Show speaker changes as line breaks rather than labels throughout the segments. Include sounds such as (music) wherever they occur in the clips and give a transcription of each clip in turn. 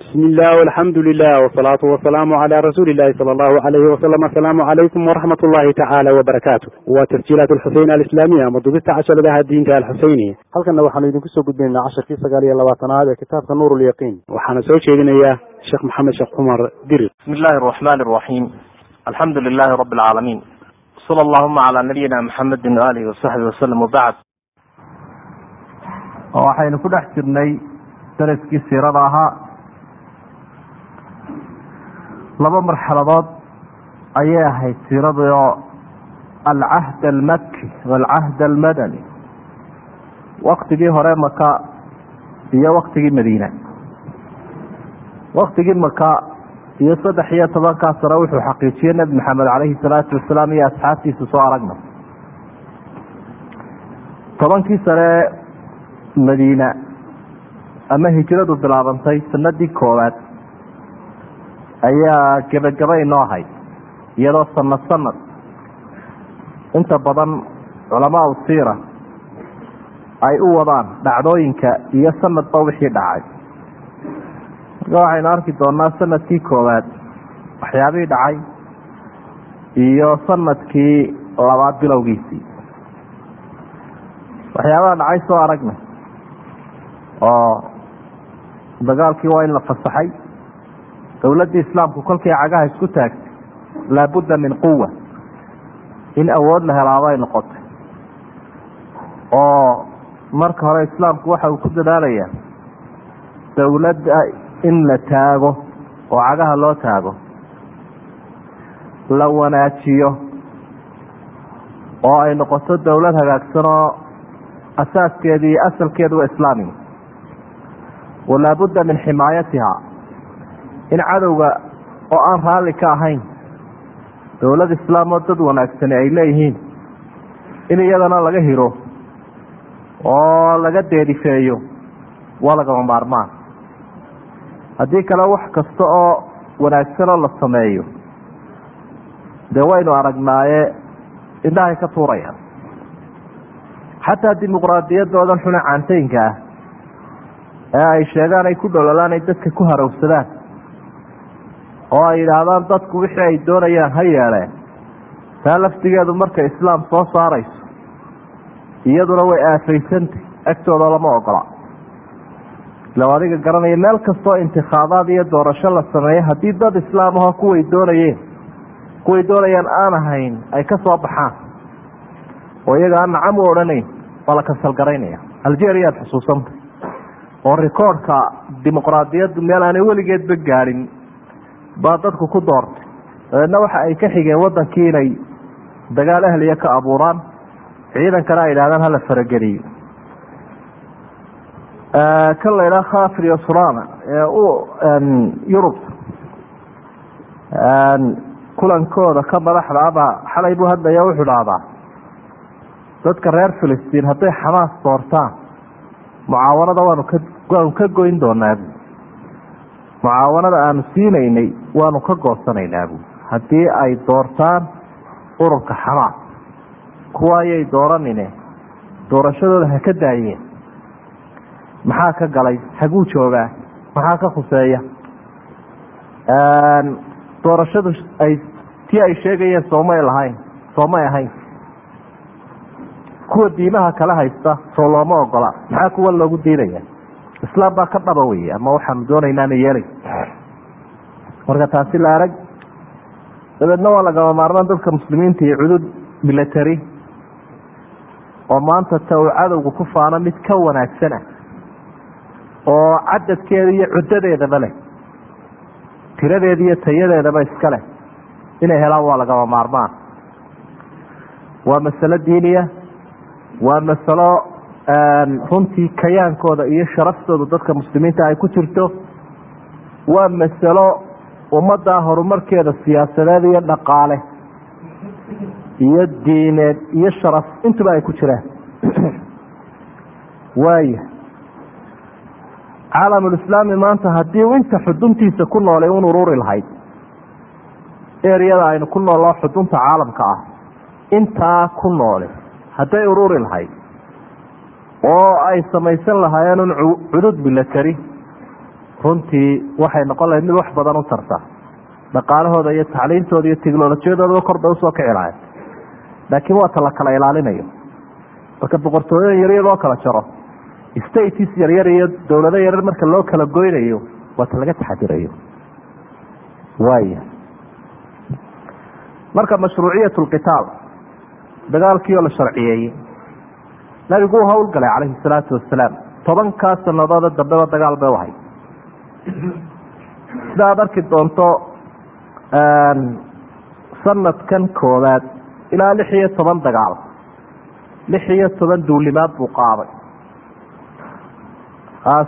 bismi illah alxamdu lilah wsalaatu wasalaamu cala rasuuli illahi sala allahu alayhi wasalam asalaamu calaykum waraxmat ullahi tacaala wabarakaatu waa tasjiilaat alxuseyn alislaamiya ama dubista casharadaha diinta alxuseyniya halkanna waxaanu idinku soo gudbinaynaa casharkii sagaal iyo labaatanaad ee kitaabka nuur lyaqiin waxaana soo jeedinayaa sheekh maxamed sheekh cumar dirir
bismi illahi araxmani araxiim alxamdu lilahi rabi alcaalamiin sala allahuma cala nabiyina maxamedin waalihi wasaxbi wasalam wabacd waxaynu ku dhex jirnay daraskii siirada ahaa laba marxaladood ayay ahayd siiradu oo alcahd almaki waalcahd almadani. Waktigii hore maka iyo waktigii madiina. Waktigii maka iyo saddex iyo tobankaa sano wuxuu xaqiijiyey nebi maxamed caleyhi salaatu wasalaam iyo asxaabtiisa soo aragna. Tobankii sane madiina ama hijradu bilaabantay sanadii koowaad ayaa gebagaba inoo ahayd iyadoo sanad sanad. Inta badan culamaau siira ay u wadaan dhacdooyinka iyo sanadba wixii dhacay. Marka waxaynu arki doonaa sannadkii koowaad waxyaabihii dhacay iyo sannadkii labaad bilowgiisii. Waxyaabaha dhacay soo aragna oo dagaalkii waa in la fasaxay dowladdii islaamku kolkii cagaha isku taagtay laabudda min quwa in awood la helaaba ay noqotay. Oo marka hore islaamku waxa uu ku dadaalayaa dowladda in la taago oo cagaha loo taago la wanaajiyo oo ay noqoto dowlad hagaagsan oo asaaskeedu iyo asalkeedu waa islaamiga walaabudda min ximaayatiha in cadowga oo aan raalli ka ahayn dowlad islaam oo dad wanaagsani ay leeyihiin in iyadana laga hiro oo laga deerifeeyo waa lagama maarmaan. Haddii kale wax kasta oo wanaagsan oo la sameeyo dee waynu aragnaaye indhahay ka tuurayaan xataa dimuqraadiyadoodan xune caanteynka ah ee ay sheegaan ay ku dhololaan ay dadka ku harowsadaan oo ay yidhaahdaan dadku wixii ay doonayaan ha yeeleen taa laftigeedu markay islaam soo saarayso iyaduna way aafaysantay agtooda lama ogola. Ila adiga garanaya meel kastoo intikhaabaad iyo doorasho la sameeyo haddii dad islaam aho kuway doonayeen kuway doonayaan aan ahayn ay ka soo baxaan oo iyaga aan nacam u odhanayn waa la kasalgaraynaya algeriaad xusuusanta oo rikoodhka dimuqraadiyaddu meel aanay weligeedba gaadhin baa dadku ku doortay. Dabeedna waxa ay ka xigeen wadankii inay dagaal ahliya ka abuuraan. Ciidankana ay idhahdaan hala farageliyo kan la idhaha khafir iyo surana ee u yurub. Kulankooda ka madaxda aba xalay buu hadlaya wuxuu dhahdaa dadka reer filistiin hadday xamaas doortaan mucaawanada waanu ka waanu ka goyn doonaa mucaawanada aanu siinaynay waanu ka goosanaynaa bu haddii ay doortaan ururka xamaas kuwa ayay dooranine doorashadooda ha ka daayeen. Maxaa ka galay? Haguu joogaa. Maxaa ka khuseeya? Doorashadu ay tii ay sheegayeen soomay lahayn soomay ahayn. Kuwa diimaha kala haysta soo looma ogola. Maxaa kuwa loogu diidaya islaam baa ka dhaba wey ama waxaanu doonaynaa yeelay. Marka taasi la arag dabeedna waa lagama maarmaan dadka muslimiinta iyo cudud milatary oo maanta ta uu cadowga ku faano mid ka wanaagsan ah oo cadadkeeda iyo cuddadeedaba leh tiradeeda iyo tayadeedaba iska leh inay helaan waa lagama maarmaan. Waa masalo diiniya waa masalo runtii kayaankooda iyo sharaftooda dadka muslimiinta ay ku jirto waa masalo ummadda horumarkeeda siyaasadeed iyo dhaqaale iyo diineed iyo sharaf intuba ay ku jiraan. (clears throat) Waaya caalamulislaami maanta haddii inta xuduntiisa ku noolay un ururi lahayd eriyada aynu ku nooloo xudunta caalamka ah intaa ku noole hadday ururi lahayd oo ay samaysan lahaayeen un cudud milatari runtii waxay noqon lahayd mid wax badan u tarta. Dhaqaalahooda iyo tacliintooda iyo technolojiyadoodaa korbay u soo kici lahayd. Laakiin waa la kala ilaalinayo. Marka boqortooyada yaryar loo kala jaro states yaryar iyo dowlado yaryar marka loo kala goynayo waa ta laga taxadirayo. Waaya marka mashruuciyat lqitaal dagaalkii oo la sharciyeeyey nabigu uu howlgalay calayhi salaatu wasalaam tobankaa sanadoode dambeba dagaal bay uhay sida aada arki doonto sanadkan koowaad ilaa lix iyo toban dagaal lix iyo toban duulimaad buu qaaday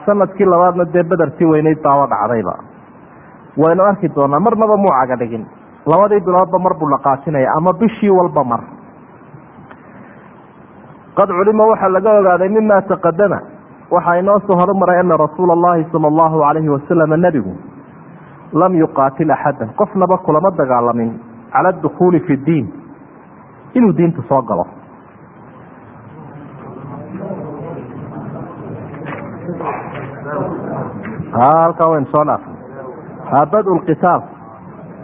sannadkii labaadna dee bedertii weyneyd baaba dhacdayba. Waynu arki doonaa marnaba muu caga dhigin. Labadii biloodba mar buu dhaqaajinaya ama bishii walba mar qad culima waxaa laga ogaaday mima taqadama waxaa inoo soo horumaray ana rasuula allahi sala allahu calayhi wasalama nebigu lam yuqaatil axadan qofnaba kulama dagaalamin cala adukhuuli fi ddiin inuu diinta soo galo. Halkaa waynu soo dhaafay bad lqitaal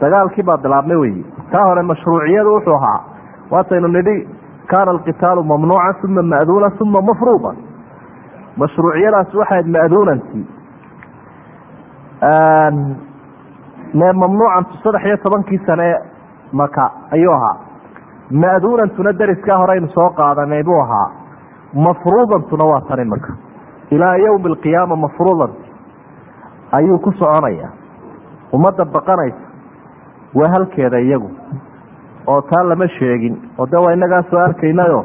dagaalkii baa bilaabmay weyi taa hore mashruuciyadu wuxuu ahaa waataynu nidhi kaana alqitaalu mamnuuca uma ma'duuna uma mafruuda mashruuciyadaas waxayd ma'duunantii mamnuucantu saddex iyo tobankii sane maka ayuu ahaa ma'duunantuna deriskaa horeynu soo qaadanay buu ahaa mafruudantuna waa tani marka ilaa yowmi alqiyaama mafruudanti ayuu ku soconaya ummadda baqanaysa waa halkeeda iyagu oo taa lama sheegin oo de waa inagaa soo arkaynayo?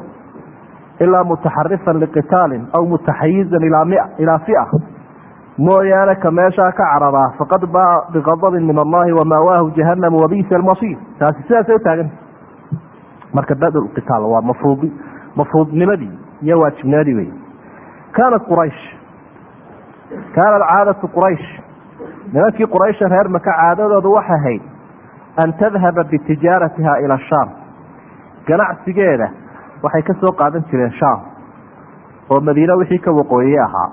Ilaa mutaxarifan liqitaalin aw mutaxayizan ilaa fia. Mooyaane ka meeshaa ka cararaa faqad baa biqadabin min allahi wamaawaahu jahanamu wabiisa almasiir. Taasi sidaasay utaagan marka badlqitaal waa mafruud mafruudnimadii iyo waajibnimadii wey kaanat quraysh kaanat caadatu quraysh. Nimankii quraysha reer maka caadadoodu waxay ahayd an tadhaba bitijaaratiha ila shaam ganacsigeeda waxay ka soo qaadan jireen shaam oo madiine wixii ka waqooyey ahaa.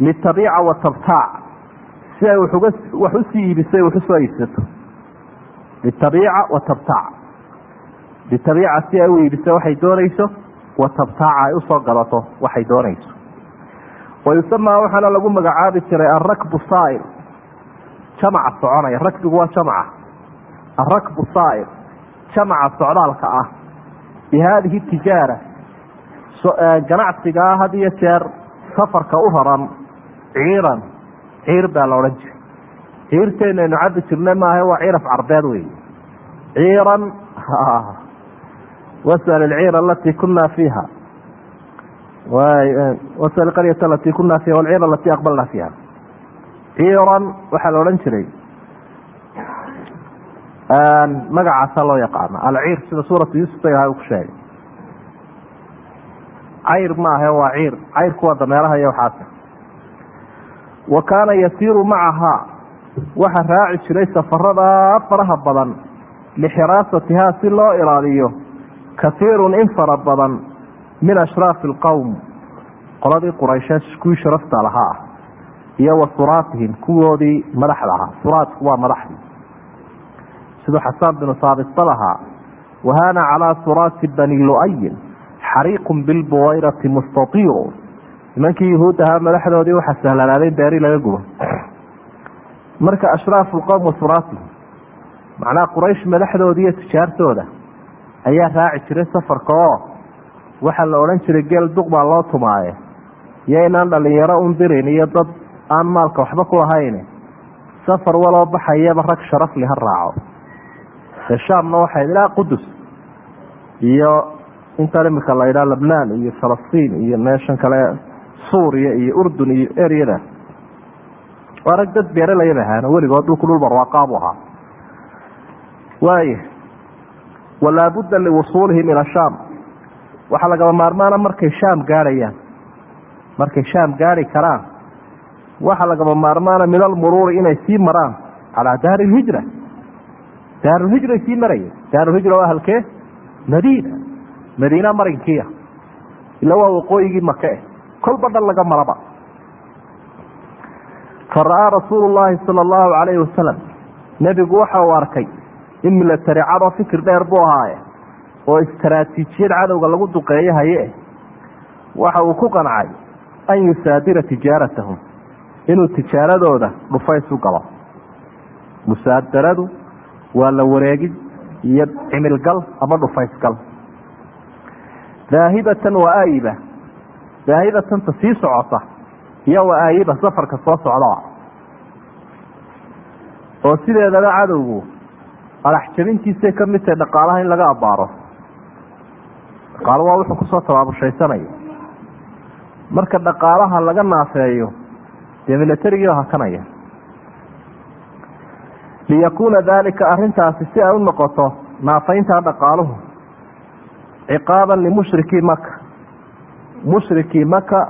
Litabiica wa tabtaac si ay wuga wax u sii iibisay wax u soo iibsato. Litabiica wa tabtaac litabiica si ay u iibisay waxay doonayso wa tabtaaca ay u soo gadato waxay doonayso. Wayusamaa waxaana lagu magacaabi jiray alrakbu saair jamaca soconaya. Rakbigu waa jamca alrakbu saair. Jamaca socdaalka ah. Bi tijaara. Ganacsigaa had iyo jeer safarka u raran ciiran ciir baa la odhan jiray. Ciirteenaynu cabbi jirna maaha waa ciiraf carbeed wey ciiran (laughs) wasal ilciir alatii kunaa fiiha. Wasal qaryata alatii kunaa fiiha walciir alatii aqbalnaa fiiha ciiran waxaa la odhan jiray. Magacaasa loo yaqaano. Alciir sida suuratu yuusuf ilahay uu ku sheegay. Cayr maahe waa ciir. Cayrku waa dameeraha iyo waxaas wa kaana yasiiru macahaa waxa raaci jiray safarada faraha badan. Lixiraasatihaa si loo ilaaliyo. Kaiirun in fara badan. Min ashraafi alqowm qoladii quraysheed kuwii sharafta lahaa. ah iyo wa suraatihim kuwoodii madaxda ahaa suraatku waa madaxdii. Siduu xasaan binu saabit balahaa wahaana calaa suraati bani luayin xariiqun bilbuwayrati mustatiiru. Nimankii yuhuud ahaa madaxdoodii waxaa sahlanaaday beeri laga gubo. Marka ashraafu lqowm wa suraatihim macnaha quraysh madaxdoodii iyo tijaartooda ayaa raaci jiray safarka oo waxaa la odhan jiray geel duq baa loo tumaaye iyo inaan dhalinyaro un dirin iyo dad aan maalka waxba ku lahayn safar waloo baxayaba rag sharafli ha raaco. Shaamna waxayd ilaa qudus iyo intan imika la ydhaha lebnaan iyo falastiin iyo meeshan kale suuriya iyo urdun iyo eryada waa rag dad beeralayaba ahaano weligood dhulku dhul barwaaqaabu ahaa. Waaya walaabudda liwusuulihim ila shaam. Waxaa lagaba maarmaana markay shaam gaadhayaan markay shaam gaadhi karaan waxaa lagaba maarmaana min almuruuri inay sii maraan calaa daari lhijra daarulhijray sii maraya daarulhijra waa halkee? Madiina. Madiina marinkiia ila waa waqooyigii make kolba dhan laga maraba. Fara'aa rasuulu llaahi sala allahu calayhi wasalam nebigu waxa uu arkay in milatari cado fikir dheer buu ahaaye oo istaraatiijiyad cadowga lagu duqeeyo haye waxa uu ku qancay an yusaadira tijaaratahum inuu tijaaradooda dhufays u galo. Musaadaradu waa la wareegid iyo cimilgal ama dhufaysgal. Daahibatan wa aayiba. Daahibatanta sii socota iyo wa aayiba safarka soo socdaa oo sideedaba cadowgu adax jabintiisay ka mid tahay dhaqaalaha in laga abbaaro? Dhaqaalo waa wuxuu ku soo tabaabushaysanaya. Marka dhaqaalaha laga naafeeyo dee milatarigii hakanaya liyakuuna daalika arintaasi si ay u noqoto naafaynta dhaqaaluhu. Ciqaaban limushrikii maka mushrikii maka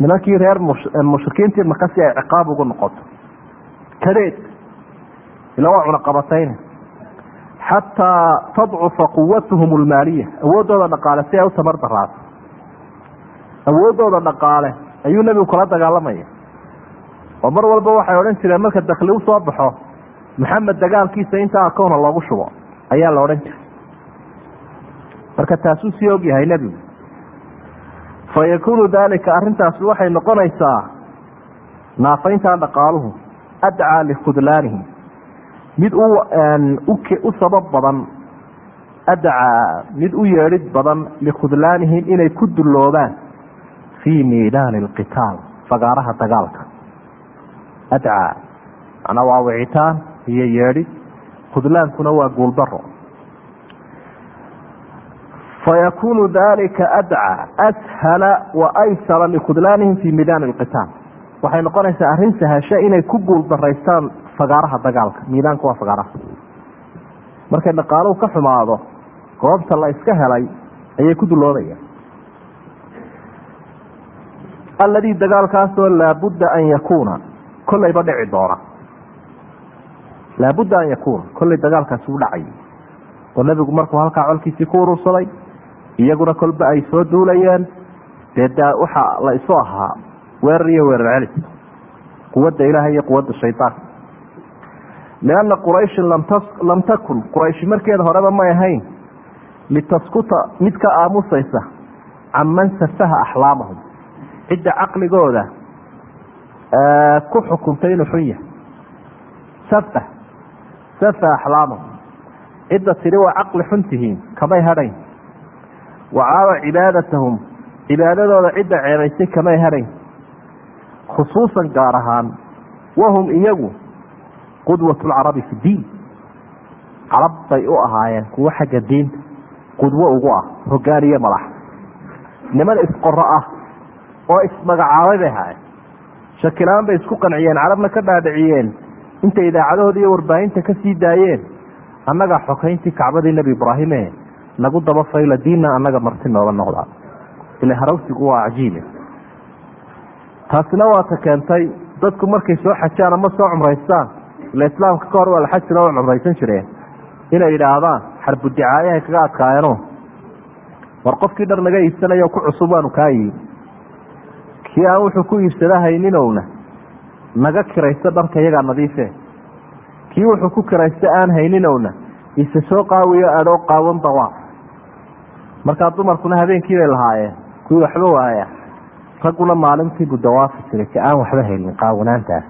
nimankii reer mushrikiintii maka si ay ciqaab ugu noqoto. Kadeed ila waa cunaqabatayne xataa tadcufa quwatuhum almaaliya. Awooddooda dhaqaale si ay u daraato awooddooda dhaqaale ayuu nebigu kula dagaalamaya oo mar walba waxay odhan jireen marka dakli u soo baxo maxamed dagaalkiisa intaa akoona loogu shubo ayaa la odhan jiray. Marka taasuu sii ogyahay nebigu. Fa yakuunu daalika arrintaasi waxay noqonaysaa naafayntaa dhaqaaluhu adcaa likhudlaanihim mid u sabab badan adcaa mid u yeedhid badan likhudlaanihim inay ku dulloobaan fii miidaani alqitaal fagaaraha dagaalka adcaa macnaa waa wicitaan iyo yeedhid khudlaankuna waa guuldaro fayakuunu dalika adcaa ashala wa aysara likhudlaanihim fii miidaani alqitaal waxay noqonaysaa arrin sahasho inay ku guuldaraystaan fagaaraha dagaalka miidaanku waa fagaaraha markay dhaqaaluhu ka xumaado goobta la iska helay ayay ku dulloobayaan alladii dagaalkaasoo laabudda an yakuuna kollayba dhici doona. Laabudda an yakuuna kollay dagaalkaasi u dhacay. Oo nebigu markuu halkaa colkiisii ku urursaday iyaguna kolba ay soo duulayeen dee da waxaa la isu ahaa weerar iyo weerar celis. Quwadda ilaaha iyo quwadda shaydaanka lianna qurayshin lam takun qurayshi markeeda horeba may ahayn litaskuta mid ka aamusaysa can man safaha axlaamahum cidda caqligooda ku xukuntay inuu xun yahay. Safa safa axlaamahum cidda tiri waa caqli xun tihiin kamay hadhayn. Wacaaba cibaadatahum cibaadadooda cidda ceebaysay kamay hadhayn. Khusuusan gaar ahaan wahum iyagu qudwat lcarabi fi diin. Carab bay u ahaayeen kuwo xagga diinta qudwo ugu ah hogaan iyo madax niman isqoro ah oo ismagacaabay bay ahaayeen shakilaan bay isku qanciyeen carabna ka dhaadhiciyeen. Intay idaacadahooda iyo warbaahinta ka sii daayeen. Annaga xokayntii kacbadii nebi ibraahime nagu daba fayla diinna annaga marti nooga noqdaa ila harawsigu waa cajiibe taasina waata keentay dadku markay soo xajaan ama soo cumraystaan ila islaamka ka hor waa la xaj jira waa cumraysan jireen. Inay yidhaahdaan xarbudicaayahay kaga adkaayeeno war qofkii dhar naga iibsanayo ku cusub waanu kaa yihiin kii aan wuxuu ku iibsada hayninowna naga kiraysto dharka iyagaa nadiife. Kii wuxuu ku kiraysto aan hayninowna ise soo qaawiyo adoo qaawan dawaaf markaa dumarkuna habeenkii bay lahaayeen kuwii waxba waaya ragguna maalintiibuu dawaafi jiray ka aan waxba haynin qaawanaantaas.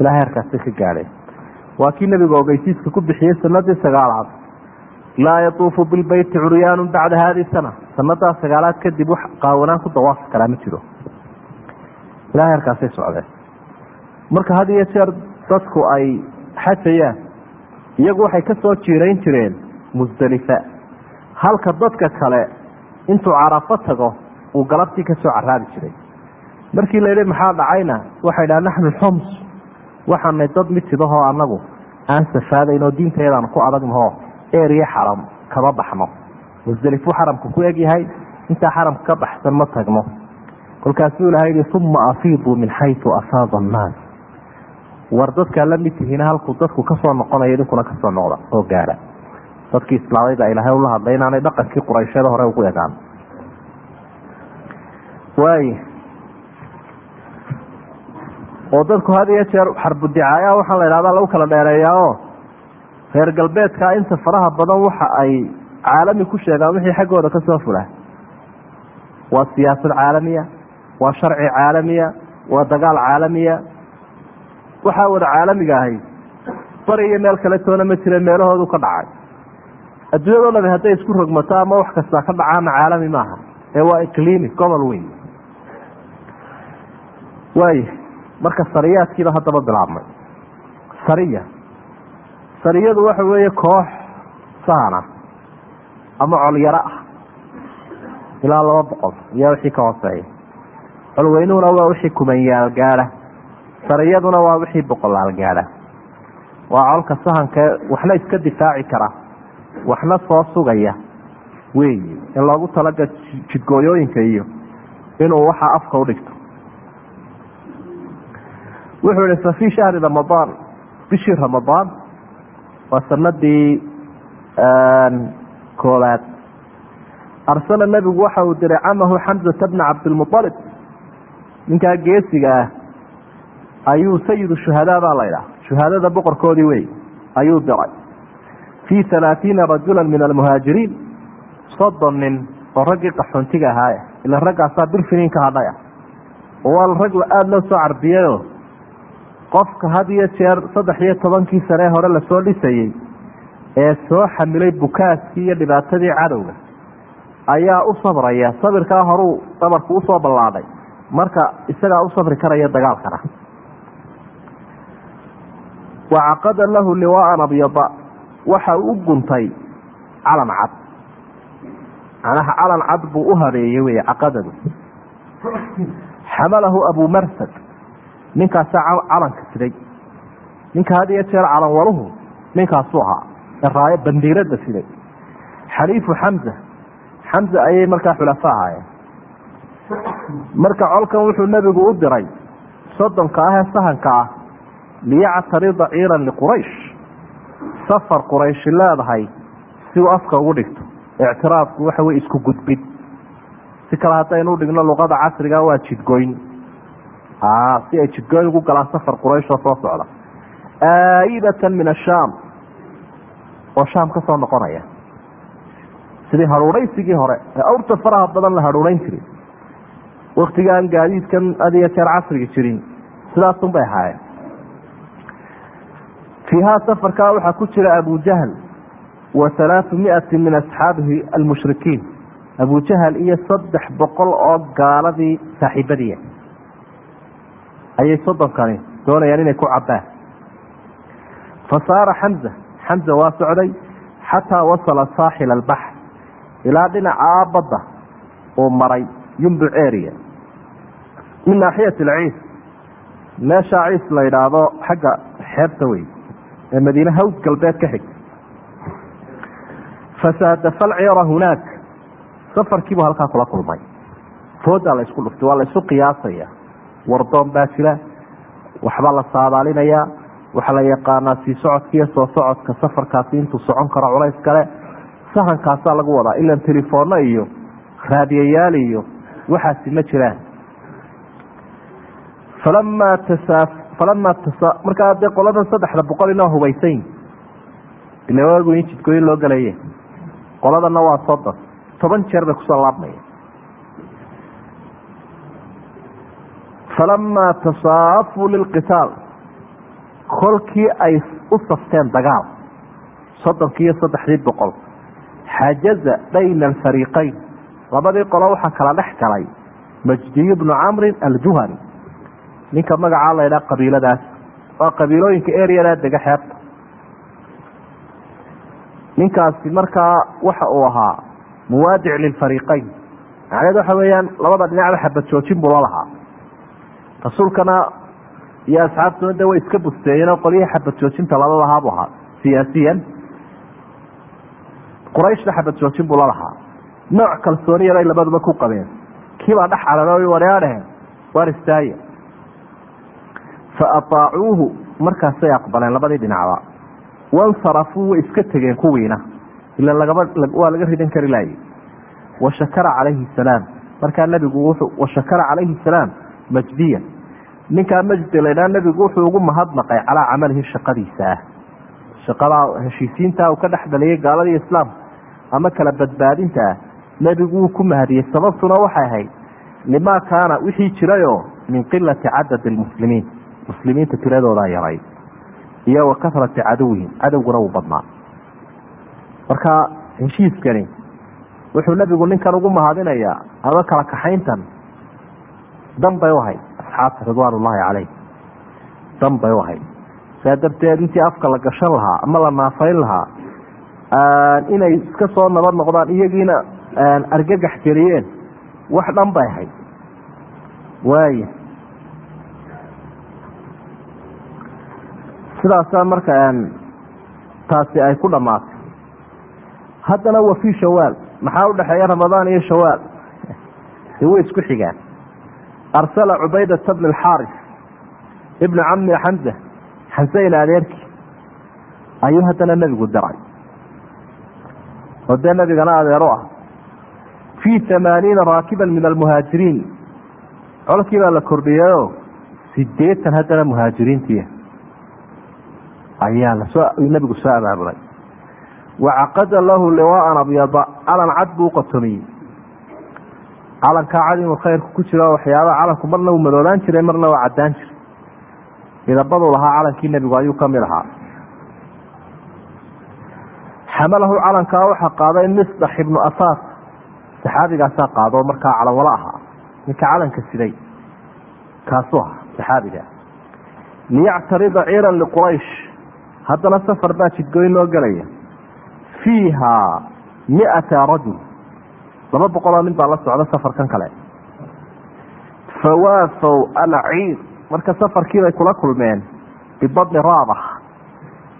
Ilaa heerkaasay ka gaadheen waa kii nebiga ogeysiiska ku bixiyey sanadii sagaalaad. Laa yatuufu bilbeyti curyaanu bacda haadii sana. Sanadaa sagaalaad kadib wax qaawanaan ku dawaafi karaa ma jiro ilaa heerkaasay socdeen marka had iyo jeer dadku ay xajayaan iyagu waxay ka soo jiirayn jireen musdelifa halka dadka kale intuu carafo tago uu galabtii ka soo caraabi jiray. Markii la yidhi maxaa dhacayna? Waxay dhaha naxnu xoms waxaanay dad mitidahoo annagu. Aan safaadayn oo diintayadaanu ku adagnahoo eriya xaram kama baxno. Musdelifuu xaramka ku egyahay intaa xaramka ka baxsan ma tagno kolkaasuu ilahay yihi uma afiiduu min xayu afaada annaas war dadkaa la mid halkuu dadku ka soo noqonayo idinkuna ka soo noqda oo gaara dadkii islaamay baa ilaahay ula hadlay inaanay dhaqankii qurayshyada hore ugu egaan waay oo dadku had iyo jeer xarbudicaayaa waxaa la idhahdaa lagu kala dheereeyaao. Reer galbeedka inta faraha badan waxa ay caalami ku sheegaan wixii xaggooda ka soo fula. Waa siyaasad caalamiya waa sharci caalamiya waa dagaal caalamiya. Waxaa wada caalamiga ahay bari iyo meel kale toona ma jira meelahoodu ka dhacay. Adduunyadoo dhami hadday isku rogmato ama wax kastaa ka dhacaana caalami maaha. Ee waa iqliimi gobol weyn. Waaya marka sariyaadkiiba haddaba bilaabmay. Sariya. Sariyadu waxa weeye koox sahana ama colyaro ah. Ilaa laba boqol iyo wixii ka hooseeya colweynuhuna waa wixii kumanyaal gaadha. Sariyaduna waa wixii boqolaal gaadha. Waa colka sahanka waxna iska difaaci kara waxna soo sugaya. Weyi in loogu talaga jidgooyooyinka iyo inuu waxa afka udhigto wuxuu ihi fa fii shahri ramadaan bishii ramadaan waa sanadii koobaad arsala nebigu waxa uu diray camahu xamzata bna cabdilmualib ninkaa geesiga ah ayuu sayidu shuhadaa baa laydhaha shuhaadada boqorkoodii wey ayuu diray fii halaatiina rajula min almuhaajiriin soddon nin oo raggii qaxoontiga ahaaya ila raggaasaa birfiniin ka hadhaya oo waa rag aada loo soo carbiyayo qofka had iyo jeer saddex iyo tobankii sanee hore la soo dhisayey ee soo xamilay bukaaskii iyo dhibaatadii cadowga ayaa u sabraya. Sabirkaa horuu dhabarku u soo ballaadhay marka isagaa u sabri karaya dagaalkana wacaqada lahu liwaaan abyada waxa u guntay calan cad. Macnaha calan cad buu u habeeyey wey caqadadu. Xamalahu abu marsad ninkaasaa calanka siday. Ninka had iyo jeer calan waluhu ninkaasuu ahaa. Raayo bandiirada siday. Xaliifu xamza xamza ayay markaa xulafo ahaayeen marka colkan wuxuu nebigu u diray soddonka ah ee sahanka ah liyactarida ciiran liquraysh safar qurayshi leedahay si uu afka ugu dhigto. Ictiraafku waxa wey isku gudbid. Si kale haddaynu dhigno luqada casriga waa jidgoyn. Si ay jidgoyn ugu galaan safar quraysh oo soo socda. Aayidatan min ashaam oo shaam ka soo noqonaya. Sidii haruuraysigii hore ee awrta faraha badan la haruurayn jiray waktigaan gaadiidkan adiyo jeer casriga jirin sidaasun bay ahaayeen. Fiihaa safarkaa waxaa ku jira abujahl wa halaatu miati min asxaabihi almushrikiin. Abujahal iyo saddex boqol oo gaaladii saaxiibadiia ayay soddonkani doonayaan inay ku cabbaan. Fa saara xamza xamza waa socday xataa wasala saaxil albaxr ilaa dhinacaa badda uu maray yumbuc area min naaxiyati alciis meeshaa ciis la yidhaahdo xagga xeebta wey ee madiine haws galbeed ka xig. Fasaadafa alcira hunaak. Safarkiibuu halkaa kula kulmay. Foodaa la isku dhuftay waa la isu qiyaasaya. Wardoon baa jira waxbaa la saadaalinayaa waxaa la yaqaanaa sii socodka iyo soo socodka safarkaasi intuu socon karo culays kale. Sahankaasaa lagu wadaa ilan telefoonno iyo raadiyayaal iyo waxaasi ma jiraan falamaa falamaa markaa dee qoladan saddexda boqol inoo hubaysayn ila waagu in jidkooyin loo galaye qoladana waa soddon toban jeer bay ku soo laabmaya falamaa tasaafuu lilqitaal kolkii ay u safteen dagaal soddonkii iyo saddexdii boqol xajaza bayna alfariiqayn. Labadii qolo waxaa kala dhex galay majdiy bnu camrin aljuhani ninka magacaa la ydhaha qabiiladaas. Waa qabiilooyinka ereadaa dega xeebta ninkaasi markaa waxa uu ahaa muwaadic lilfariiqayn macneed waxa weeyaan labada dhinacba xabad joojin buu la lahaa. Rasuulkana iyo asxaabtuna de way iska busteeyeen oo qolyihii xabad joojinta lala lahaa buu ahaa. Siyaasiyan qurayshna xabad joojin buu la lahaa. Nooc kalsooniyar ay labaduba ku qabeen. Kiibaa dhex calanooy wareadheheen waar istaaya fa ataacuuhu markaasay aqbaleen labadii dhinacba wansarafuu way iska tegeen kuwiina ila lagaba waa laga ridan kari laayay washakara calayhi salaam markaa nabigu wuxuu washakara calayhi salaam majdiyan ninkaa majdi laydhaa nebigu wuxuu ugu mahadnaqay calaa camalihi shaqadiisa ah shaqadaa heshiisiinta uu ka dhex dhaliyay gaaladii islaamka ama kala badbaadinta ah nebigu wuu ku mahadiyey sababtuna waxay ahayd limaa kaana wixii jirayoo min qilati cadad lmuslimiin muslimiinta tiradoodaa yaray iyo wa kasrati caduwihim cadowguna wuu badnaa. Marka heshiiskani wuxuu nebigu ninkan ugu mahadinayaa ama kala kaxayntan dan bay u ahayd asxaabta ridwaan ullaahi caleyh dan bay u ahayd. Saa darteed intii afka la gashan lahaa ama la naafayn lahaa inay iska soo nabad noqdaan iyagiina argagax geliyeen wax dhan bay ahayd. Waaya sidaasaa marka taasi ay ku dhammaatay haddana wa fii shawaal. Maxaa udhexeeya ramadaan iyo shawaal? De way isku xigaan. Arsala cubaydata bn alxaaris ibna cami xamza xamse ila adeerkii ayuu haddana nebigu diray oo dee nebigana adeero ah. Fii hamaaniina raakiban min almuhaajiriin. Colkii baa la kordhiyayoo sideetan haddana muhaajiriintii ayaa nebigu soo abaabulay wacaqada lahu liwaaan abyada calan cad buu uqotomiyey calankaa cad inuu khayrku ku jiro waxyaabaha calanku marna uu madoobaan jiray marna waa caddaan jiray. Midabaduu lahaa calankii nebigu ayuu ka ahaa. Xamalahu calankaa waxaa qaaday misdax ibnu asaas saxaabigaasaa qaadoo markaa calanwalo ahaa. Ninka calanka siday. Kaasuu ahaa saxaabiga. Liyactarida ciiran liquraysh haddana safar baa jidgoyn loo gelaya fiiha miata rajul. Laba boqoloo nin baa la socda safarkan kale. Fawaafow alciir marka safarkii bay kula kulmeen bibadni raabak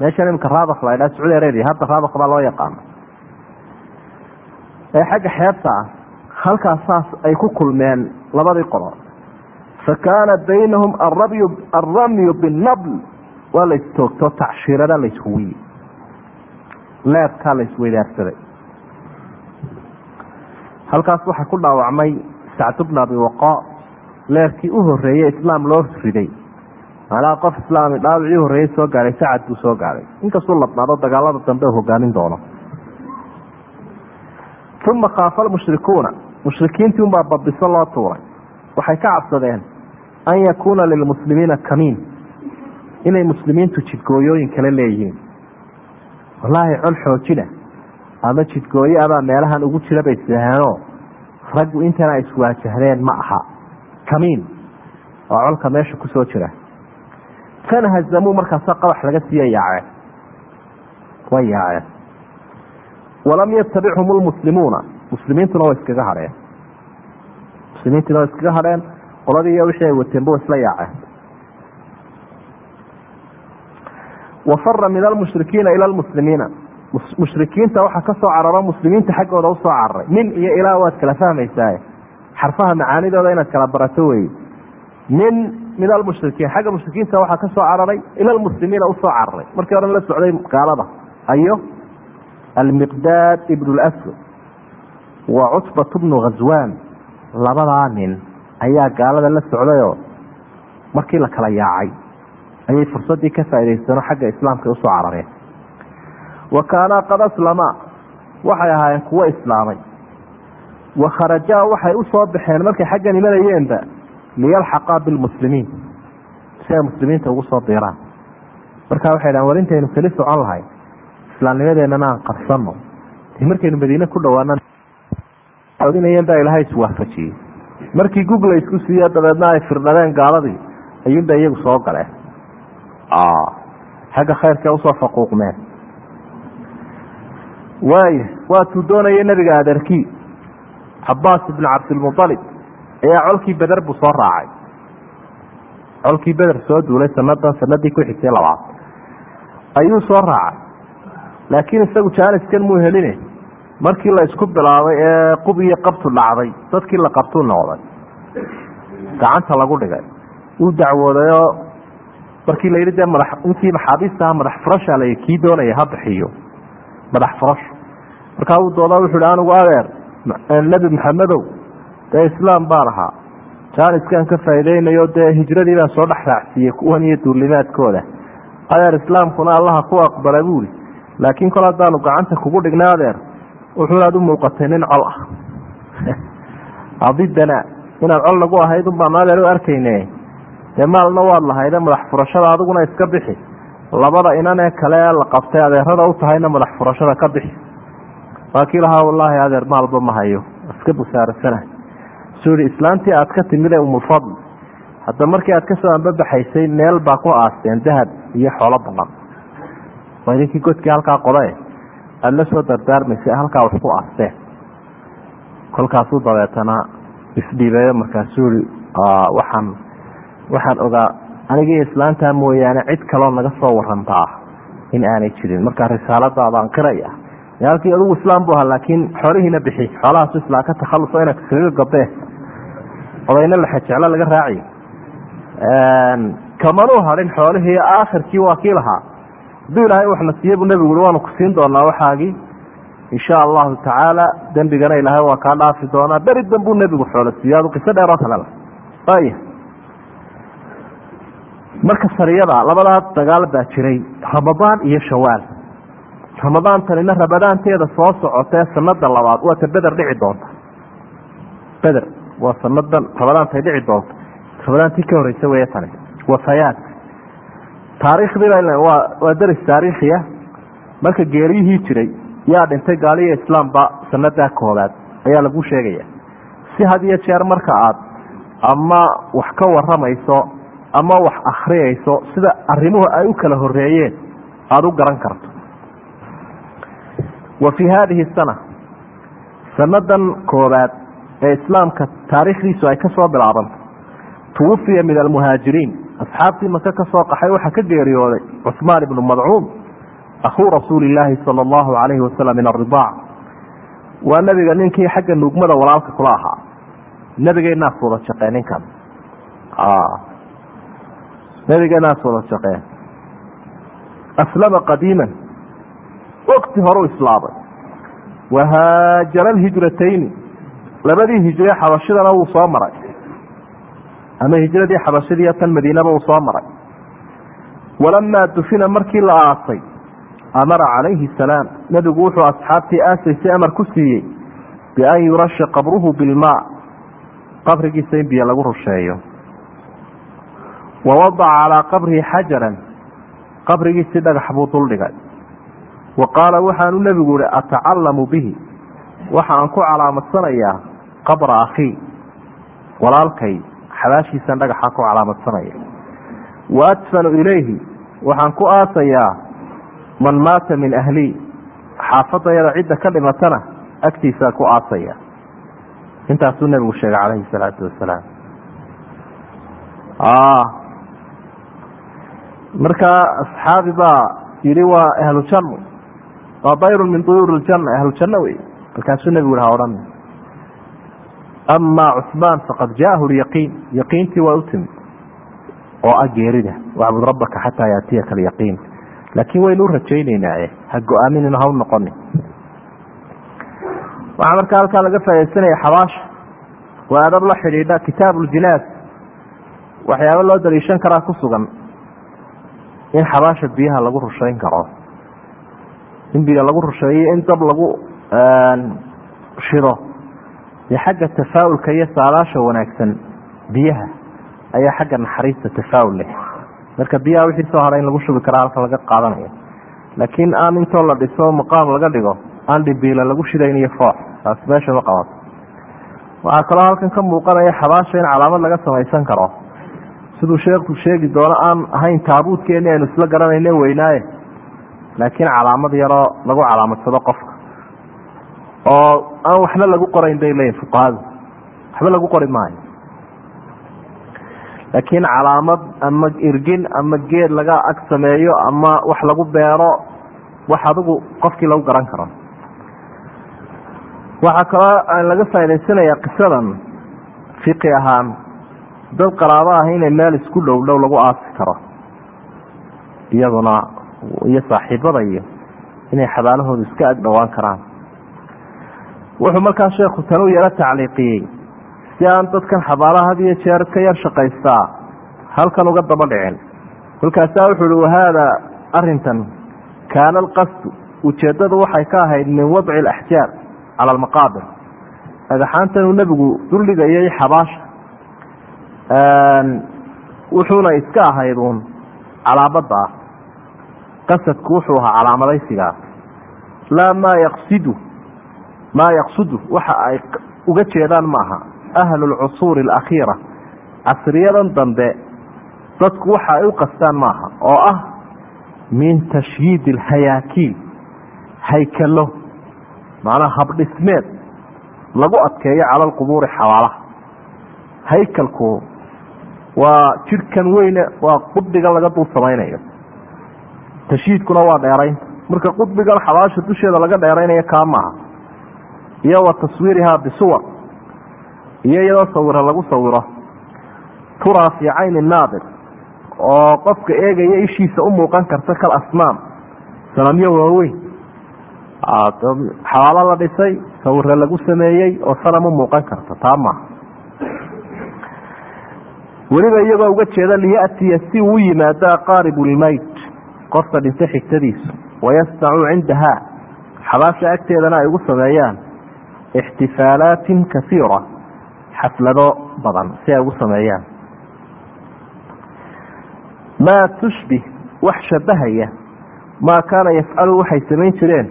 meeshan imika raabak la ydhaha sacuudi arabia hadda raabak baa loo yaqaano ee xagga xeebta ah halkaas ay ku kulmeen labadii qolo. Fa kaana baynahum arabyu alramyu binabl waa la istoogto tacshiirada la ishuwiye leebkaa la halkaas waxaa ku dhaawacmay sacd bna abi waqa leerkii u horeeyey islaam loo riday. Macnaha qof islaami dhaawicii horreeyey soo gaadhay sacad buu soo gaadhay inkastuu labnaado dagaalada dambe hogaamin doono. Uma khaafa almushrikuuna. Mushrikiintii unbaa babiso loo tuuray. Waxay ka cabsadeen an yakuuna lilmuslimiina kamiin inay muslimiintu jidgooyooyin kale leeyihiin. Wallaahi col xoojina ama jidgooye abaa meelahan ugu jira bay islahaanoo raggu intana iswaajahdeen ma aha. Kamiin. Oo colka meesha ku soo jira. Fanhazamuu markaasa qabax laga siiya yaaceen way yaaceen. Walam yatabichum lmuslimuuna muslimiintuna way iskaga hadheen. Muslimiintuna way iskaga hadheen. Qoladii iyo wixii ay wateenba way isla yaaceen wafara min almushrikiina ila lmuslimiina mushrikiinta waxaa ka soo cararo muslimiinta xaggooda u soo cararay nin iyo ilaa waad kala fahmaysaa xarfaha macaanidooda inaad kala barato wey nin min almushrikiin xagga mushrikiinta waxaa ka cararay ila lmuslimiina u soo cararay markii horan la socday gaalada. Ayo almiqdaad ibnu lswad wa cutbatu bnu ghaswaan labadaa nin ayaa gaalada la socdayoo markii la kala yaacay ayay fursadii ka faa'idaysteenoo xagga islaamka u soo carareen. Wa kaanaa qad aslama waxay ahaayeen kuwo islaamay wa kharajaa waxay u soo baxeen markay xaggan imanayeenba liyalxaqaa bilmuslimiin. Si ay muslimiinta ugu soo biiraan markaa waxay dhahan war intaynu keli socon lahay islaamnimadeennana aan qarsanno markaynu madiine ku dhawaanadinayeen baa ilahay iswaafajiyey markii google isku siiyo dabeedna ay firdhadeen gaaladii ayuunba iyagu soo galeen xagga khayrka u soo faquuqmeen waaya waatuu doonaya nebiga adeerkii cabaas ibnu cabdilmualib ayaa colkii beder buu soo raacay colkii beder soo duulay sanadan sanadii ku xigtay labaad ayuu soo raacay laakiin isagu jaaniskan muu heline markii la isku bilaabay ee qub iyo qabtu dhacday dadkii la qabtuu noqday gacanta lagu dhigay uu dacwoodayoo markii layidhi dee madax intii maxaabiistaha madax furasha la kii doonaya ha bixiyo. Madax furash. Markaa uu doodaa wuxu hi anigu adeer nebi maxamedow dee islaam baan ahaa jaaniskan ka faaideynayo dee hijradii baan soo dhex raacsiiyey kuwan iyo duulimaadkooda. Adeer islaamkuna allaha ku aqbala buuri laakiin kol haddaanu gacanta kugu dhignay adeer wuxuunaad u muuqatay nin col ah. (laughs) Adidana inaad col nagu ahayd unbaanu adeer u arkayne dee maalna waad lahayde madax furashada adiguna iska bixi. Labada inanee kale la qabtay adeerada u tahayna madax furashada ka bixi. Waa kii lahaa wallaahi adeer maalba ma hayo. Iska busaarasana suu yihi islaantii aad ka timid ee umulfadl hadda markii aad ka soo ambabaxaysay meel baa ku aasteen dahab iyo xoolo badan. Waa idinkii godkii halkaa qodae aada la soo dardaarmaysay halkaa wax ku aasteen. Kolkaasuu dabeetana isdhiibeeyo markaasuu yihi waxaan waxaan ogaa anigii islaantaa mooyaane cid kaloo naga soo warantaa in aanay jirin. Markaa risaaladaadaan qiraya halkii adugu islaam bu ahaa laakiin xoolihiina bixi. Xoolahaasu islaa ka takhaluso ina kaga gabee odayna laxajeclo laga raaciy kamanuu hadhin xoolihii aakhirkii waa kii lahaa haduu ilaahay waxna siiye buu nebigu ui waanu ku doonaa waxaagii. Insha allahu tacaala dembigana ilaahay waa kaa dhaafi doonaa. Beri danbuu nebigu xoolo siiyo adu qiso dheer oo kale aya marka sariyada labadaa dagaal baa jiray ramadaan iyo shawaal ramadaantanina ramadaanteeda soo socotee sanada labaad. Waa ta beder dhici doonta. Beder waa sanadan ramadaantay dhici doonta. Ramadaantii ka horeysa wey tani. Wafayaat taariikhdii waa deris taariikhiya marka geeriyihii jiray yaa dhintay gaaliyo islaamba sanadaa koobaad ayaa lagu sheegaya. Si had iyo jeer marka aad ama wax ka waramayso ama wax akriyayso sida arimuhu ay u kala horeeyeen aada u garan karto. Wa fii haadihi sana sanadan koobaad ee islaamka taariikhdiisu ay ka soo bilaabanto tuwafiya min almuhaajiriin asxaabtii maka ka soo qaxay waxaa ka geeriyooday cusmaan ibnu madcuum akhuu rasuuli illaahi sala allahu calayhi wasalam min aridaac waa nebiga ninkii xagga nuugmada walaalka kula ahaa. Nebigeenaas wada shaqee ninkan nebigeenaas wada shaqee aslama qadiiman. Wakti horuu islaamay wahaajara alhijratayni labadii hijre xabashidana wuu soo maray. Ama hijradii xabashidiiyo tan madiinaba uu soo maray. Walamaa dufina markii la aasay amara calayhi salaam. Nebigu wuxuu asxaabtii aasaysay amar ku siiyey bian yurasha qabruhu bilmaa qabrigiisa in biyo lagu rusheeyo wa wadaca calaa qabrihi xajaran qabrigiisii dhagax buu duldhigay wa qaala waxaanu nebigu ihi atacalamu bihi waxa aan ku calaamadsanayaa qabra akhii walaalkay xabaashiisan dhagaxa ku calaamadsanaya wa adfanu ilayhi waxaan ku aasayaa man maata min ahlii xaafadayada cidda ka dhimatana agtiisaa ku aasaya intaasuu nebigu sheegay calayhi salaatu wasalaam markaa asxaabi baa yidhi waa ahlu janno waa dayrun min duyuur ljanna ahlu janno wey markaasuu nebigu ha odhan amaa cusmaan faqad jaahu lyaqiin. Yaqiintii waa u timid. Oo ah geerida. Wacbud rabbaka xataa yaatiyaka alyaqiin laakiin waynu u rajayneynaaye ha go'aaminina ha u noqonin. Waxaa markaa halkaa laga faa'idaysanaya xabaasha waa adab la xidhiidha kitaab uljinaas waxyaaba loo daliishan karaa ku sugan in xabaasha biyaha lagu rushayn karo. In biyo lagu rusheeyo in dab lagu shido dee xagga tafaa'ulka iyo saalaasha wanaagsan biyaha ayaa xagga naxariista tafaa'ul leh. Marka biyaha wixii soo haray in lagu shubi karaa halkan laga qaadanayo. Laakiin aan intoo la dhiso maqaam laga dhigo aan dhimbiila lagu shidayn iyo foox taas meesha ma qabato waxaa kaloo halkan ka muuqanaya xabaasha in calaamad laga samaysan karo siduu sheekhu sheegi doono aan ahayn taabuudkeeni aynu isla garanayne weynaaye. Laakiin calaamad yaroo lagu calaamadsado qofka. Oo aan waxba lagu qorayn bay leeyihiin fuqahadu. Waxba lagu qori maayo. Laakiin calaamad ama irgin ama geed laga ag sameeyo ama wax lagu beero wax adigu qofkii lagu garan karo. Waxaa kaloo laga faa'idaysanayaa qisadan fiqi ahaan dad qaraabo ah inay meel isku dhow dhow lagu aasi karo. Iyaduna iyo saaxiibada iyo inay xabaalahooda iska ag dhowaan karaan. Wuxuu markaa sheekhu tanuu yaro tacliiqiyey. Si aan dadkan xabaalaha had iyo jeer ka yar shaqaystaa halkan uga daba dhicin. Kolkaasaa wuxu uhi wahaada arintan kaana alqasdu ujeeddadu waxay ka ahayd min wadci alaxjaar cala almaqaabir dhagaxaantan uu nebigu duldhigayay xabaasha wuxuuna iska ahayd uun calaamada ah. Qasadku wuxuu ahaa calaamadaysigaa laa maa yaqsidu maa yaqsudu waxa ay uga jeedaan maaha ahlu lcusuuri alakhiira casriyadan dambe dadku waxa ay u qastaan maaha oo ah min tashyiid alhayaakiil haykalo macnaa habdhismeed lagu adkeeyo cala alqubuuri xabaalaha haykalku waa jidhkan weyne waa qudbigan laga dul samaynayo. Tashyiidkuna waa dheeraynta marka qudbigan xabaasha dusheeda laga dheeraynayo kaa maaha. Iyo wa taswiirihaa bisuwar. Iyo iyadoo sawiro lagu sawiro. Turaa fii cayni naadir. Oo qofka eegaya ishiisa u muuqan karta kal asnaam. Sanamyo waaweyn. Xabaalo la dhisay sawire lagu sameeyey oo sanam u muuqan karta taa maaha weliba iyagoo uga jeeda liyatiya si uu yimaado aqaaribu lmayt qofka dhinta xigtadiisu wayasnacuu cindahaa xabaasha agteedana ay ugu sameeyaan ixtifaalaatin kasiira xaflado badan si ay ugu sameeyaan. Maa tushbih wax shabahaya maa kaana yafcalu waxay samayn jireen?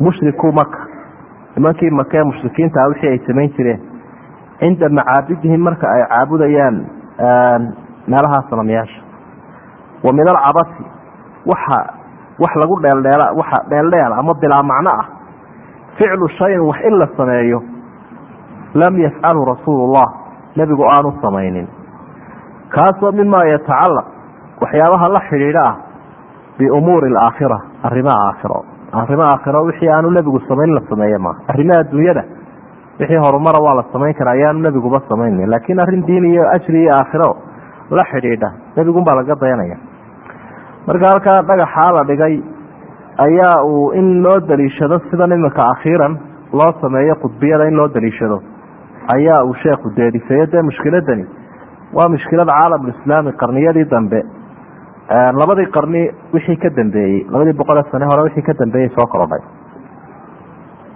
Mushriku maka nimankii maka ee mushrikiintaa wixii ay samayn jireen cinda macaabidihim marka ay caabudayaan meelahaa sanamyaasha wa min alcabasi waxa wax lagu dheeldheel waxa dheeldheel ama bilaa macno ah ficlu shayin wax in la sameeyo lam yafcalhu rasuulu llah nebigu aanu samaynin kaasoo mimaa yatacalaq waxyaabaha la xidhiidha ah biumuuri alaakhira arrimaha aakhiro arrimaha aakhiro wixii aanu nebigu samayn la sameeye maaha arrimaha adduunyada wixii horumara waa la samayn karaa ayaanu nebiguba samaynin laakiin arrin diin iyo ajri iyo aakhiro la xidhiidha. Nebigunbaa laga dayanaya. Marka halkaa dhagaxaa la dhigay ayaa uu in loo daliishado sidan iminka akhiiran loo sameeyo qudbiyada in loo daliishado. Ayaa uu sheekhu deedisayo dee mushkiladani waa mushkilad caalamulislaami qarniyadii dambe. Labadii qarni wixii ka dambeeyey labadii boqolee sane hore wixii ka dambeeyey soo korodhay.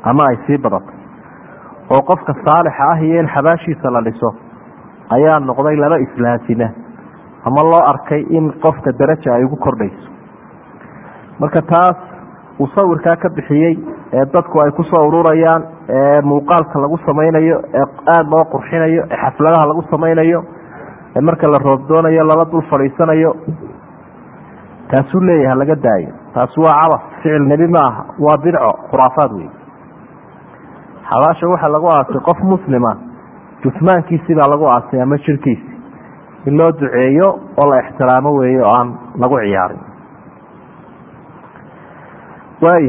Ama ay sii badatay oo qofka saalixa ah iyo in xabaashiisa la dhiso ayaa noqday laba islaasina ama loo arkay in qofka daraja ay ugu kordhayso. Marka taas uu sawirkaa ka bixiyey ee dadku ay ku soo ururayaan ee muuqaalka lagu samaynayo ee aada loo qurxinayo ee xafladaha lagu samaynayo ee marka la roobdoonayo lala dul fadhiisanayo taasuu leeyahay laga daayo. Taasi waa cabas ficil nebi ma aha waa bidco khuraafaad wey xabaasha waxaa lagu aasay qof muslima jusmaankiisii baa lagu aasay ama jirkiisi in loo duceeyo oo la ixtiraamo weeye oo aan lagu ciyaarin. Waay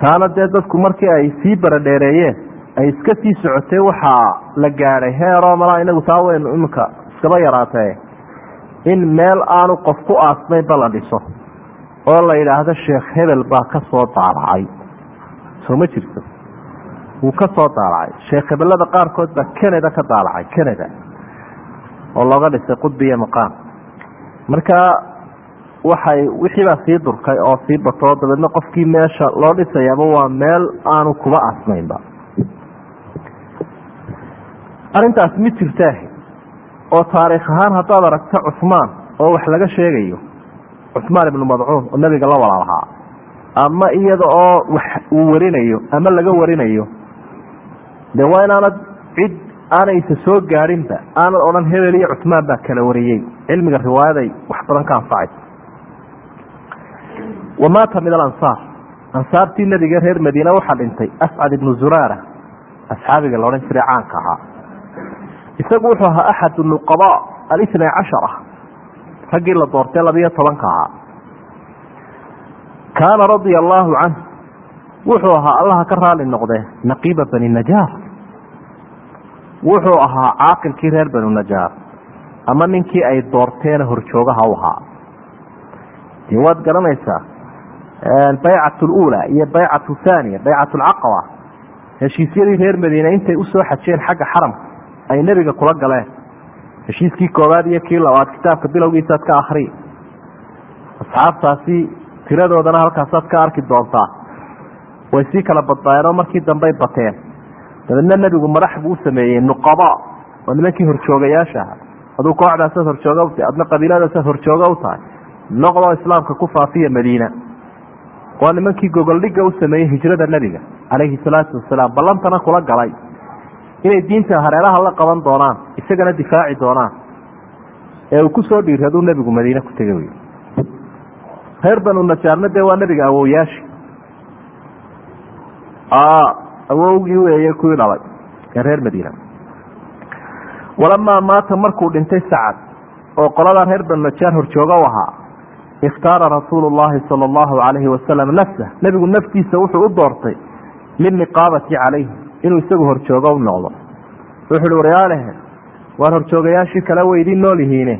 taana dee dadku markii ay sii baradheereeyeen ay iska sii socotay waxaa la gaadhay heeroo malaa inagu taa weynu iminka iskaba yaraatee. In meel aanu qof ku aasnaynba la dhiso. Oo la yidhaahdo sheekh hebel baa ka soo daalacay soo ma jirto. Wuu ka soo daalacay. Sheekh hebelada qaarkood baa canada ka daalacay canada oo looga dhisay qudbi iyo maqaam. Marka waxay wixii baa sii durkay oo sii batoo dabeedna qofkii meesha loo dhisayaaba waa meel aanu kuba aasnaynba arrintaas mid jirtaa oo taariikh ahaan haddaad aragto cusmaan oo wax laga sheegayo cusmaan ibnu madcuun oo nabiga la walaalahaa ama iyada oo wax uu warinayo ama laga warinayo. Dee waa inaanad cid aanaysa soo gaadhinba aanad odhan hebel iyo cusmaan baa kala wariyey. Cilmiga riwaayaday wax badan ka anfacaysa wamaata min alansaar. Ansaartii nabiga reer madiine waxaa dhintay ascad ibnu zuraara asxaabiga la odhan jiray caanka ahaa. Isagu wuxuu ahaa axad nuqaba alitnay cashara raggii la doortay labiyo tobanka ahaa kaana radia allaahu canh wuxuu ahaa allaha ka raali noqdee naqiiba bani najaar. Wuxuu ahaa caaqilkii reer banu najaar. Ama ninkii ay doorteena horjoogaha u ahaa. Dee waad garanaysaa baycat lula iyo baycat thaniya baycat lcaqaba heshiisyadii reer madiine intay u soo xajeen xagga xaramka ay nebiga kula galeen. Heshiiskii koowaad iyo kii labaad kitaabka bilowgiisaad ka akri asxaabtaasi tiradoodana halkaasaad ka arki doontaa. Way sii kala badnaayeen oo markii dambey bateen. Dabeedna nebigu madax buu u sameeyey nuqaba. Oo nimankii horjoogayaasha aha aduu kooxdaasaad horjooga u tahay adna qabiiladaasaad horjooga u tahay. Noqdoo islaamka ku faafiya madiina. Waa nimankii gogoldhigga u sameeyey hijrada nebiga calayhi salaatu wasalaam ballantana kula galay. Inay diinta hareeraha la qaban doonaan isagana difaaci doonaan. Ee uu ku soo dhiiraduu nebigu madiine ku tegay reer banu najaarna dee waa nebiga awowyaashii awowgii weeye kuwii dhalay ee reer madiina. Walamaa maata markuu dhintay sacad oo qoladaa reer banu najaar horjooga u ahaa ikhtaara rasuulu llahi sala allahu calayhi wasalam nafsah nebigu naftiisa wuxuu u doortay lilniqaabati calayhi inuu isagu horjoogo u noqdo. Wuxu uhi waryaalehe waar horjoogayaashii kale way idiin nool yihiine.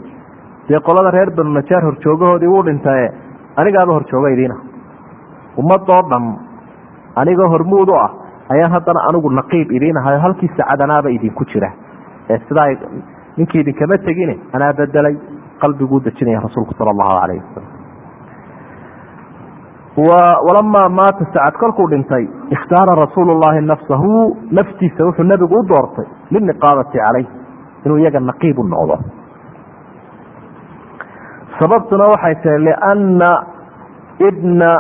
Dee qolada reer banu najaar horjoogahoodii wuu dhintaye anigaaba horjooga idiina. Ummadoo dhan anigoo hormuud u ah ayaan haddana anigu naqiib idiin halkii sacadanaaba idinku jira. Ee sidaa ninkii idinkama tegine anaa bedelay qalbiguu dejinaya rasuulku sala allahu calayh wasalam walamaa maata sacad kolkuu dhintay ikhtaara rasuulu llahi nafsahu naftiisa wuxuu nebigu u doortay lilniqaabati calayh inuu iyaga naqiib u noqdo sababtuna waxay tahay lianna bna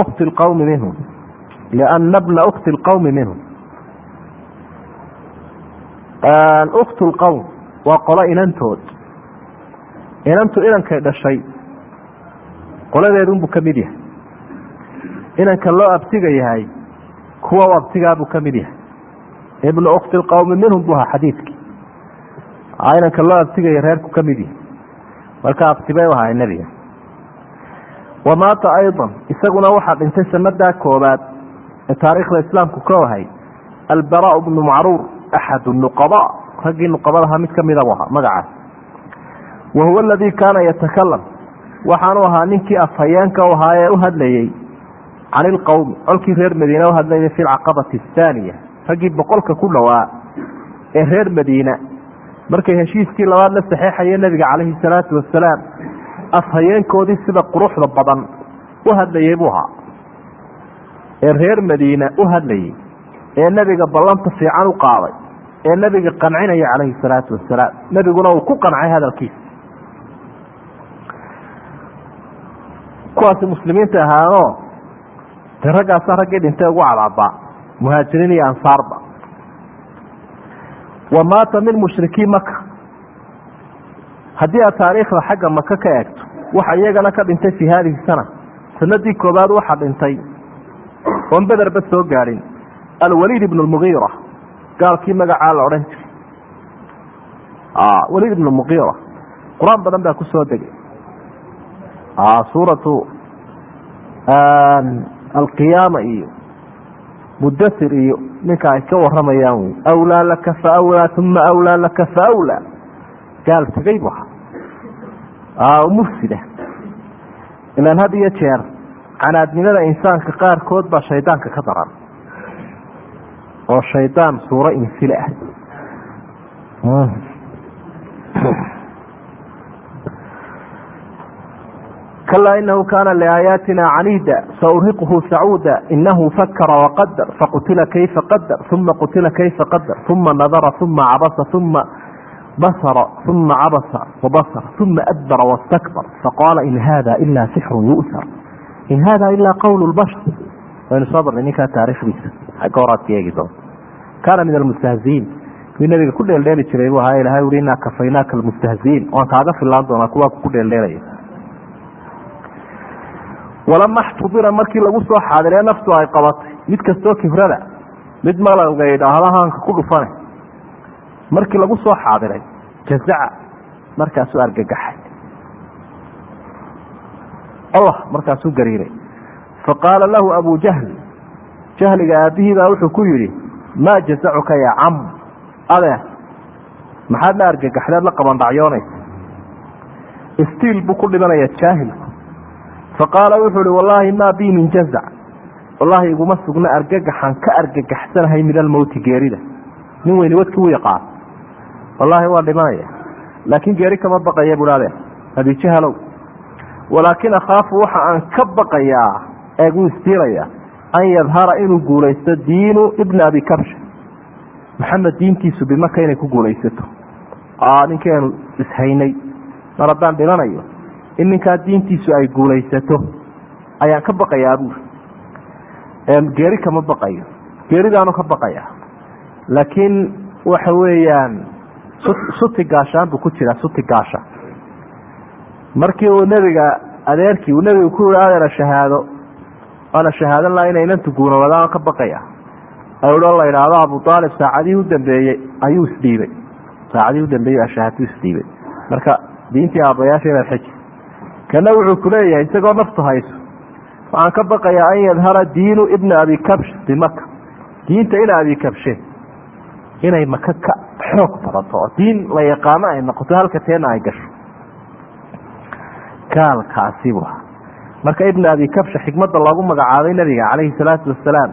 kti lqawmi minhum. lianna bna ukti lqawmi minhum. Uktu lqowm waa qolo inantood. Inantu inankay dhashay qoladeedunbuu ka yahay. Inanka loo abtiga yahay kuwa u abtigaabuu ka mid yahay. Ibnu ukti lqawmi minhum buu ahaa xadiidkii. Inanka loo abtigaya reerku ka yahay marka abtibay u ahaa nebiga. Wamaata ayضa isaguna waxaa dhintay sanadaa koobaad ee taariikhda islaamku ka wahay albara bnu macruur axad nuqaba raggii nuqabadaha mid kamida ahaa magacaas. Wa huwa aladii kaana yatakalam waxaanu ahaa ninkii afhayeenka u ahaa ee u hadlayey can ilqowmi colkii reer madiine uhadlayay fi lcaqabati ahaaniya raggii boqolka ku dhowaa ee reer madiina markay heshiiskii labaad la saxeexaye nebiga calayhi salaatu wasalaam afhayeenkoodii sida quruxda badan u hadlayey buu ahaa. Ee reer madiina u hadlayey ee nebiga ballanta fiican u qaaday ee nebiga qancinaya calayhi salaatu wasalaam nebiguna uu ku qancay hadalkiisa. Kuwaasi muslimiinta ahaanoo dee raggaasaa raggii dhintay ugu cadaabaa muhaajiriin iyo ansaarba wa maata min mushrikii maka haddii aad taariikhda xagga maka ka eegto waxa iyagana ka dhintay fii haadihi sana. Sanadii koobaad waxaa dhintay. Oon bederba soo gaadhin alwaliid ibn lmugiira gaalkii magacaa la odhan jiray. Waliid ibn mugiira qur'aan badan baa ku soo degay. Suuratu alqiyaama iyo mudatir iyo ninka ay ka waramayaan wy awlaa laka faawlaa uma awlaa laka faawlaa gaal tegay bu ahaa. Mufsida ilaan had iyo jeer canaadnimada insaanka qaarkood baa shaydaanka ka daran. Oo shaydaan suuro insile ah kalaa inahu kaana liaayaatina caniida sauriqhu sacuuda inahu fakara waqadar faqutila kayfa qadar uma qutila kayfa qadar uma nadara uma cabasa uma basra uma cabasa wabasr uma adbara wastakbar faqaala in hada ila sixru yu'sar in hada ilaa qawl bashar waynu soo barnay ninkaa horaad ka eegi doonta kaana min almustahziin kuwii nabiga ku dheeldheeli jiray buu ahaa ilahay ui inaa kafaynaaka almustahziin waan kaaga filaan doonaa kuwaa ku dheeldheelaya walama xtudira markii lagu soo xaadiree naftu ay qabatay mid kastoo kibrada mid malowga idhaahda haanka ku dhufane markii lagu soo xaadiray jazaca markaasuu argagaxay allah markaasuu gariiray faqaala lahu abu jahl jahliga aabihii baa wuxuu ku yidhi maa jazacuka ya cam adeer maxaad la argagaxdeed la qabandhacyoonaysa istiil buu ku dhimanaya jaahilku faqaala wuxuu hi wallaahi maa bii min jazac wallaahi iguma sugna argagaxan ka argagaxsanahay min almowti geerida. Nin weyni wadkii u yaqaan. Wallaahi waa dhimanaya laakiin geeri kama baqaya buhaadeen abijahalow walaakin akhaafu waxa aan ka baqayaa eegu istiilaya an yadhara inuu guulaysto diinu ibni abi kabsha maxamed diintiisu bimaka inay ku guulaysato. Ninkeenu ishaynay. Mar haddaan dhimanayo in ninkaa diintiisu ay guulaysato ayaan ka baqayaa buuri geeri kama baqayo. Geeridaanu ka baqaya. Laakiin waxa weeyaan suti gaashaan buu ku jiraa suti gaasha. Markii uu nebiga adeerkii uu nebigu ku yihi adeera shahaado. Waana shahaadan laha inaynantu guunawadaan ka baqaya. O la idhaahdo abu aalib saacadihii u dambeeyey ayuu isdhiibay saacadihii udambeeyey ashahaatu isdhiibay marka diintii aabayaasha inaad xeji kana wuxuu kuleeyahay isagoo naftu hayso. Waxaan ka baqayaa an yadhara diinu ibni abi kabsh bimaka diinta ina abi kabshe inay maka ka xoog badato diin la yaqaano ay noqoto halka teena ay gasho. Gaalkaasi bu marka ibni abi kabsha xikmada loogu magacaabay nabiga calayhi salaatu wasalaam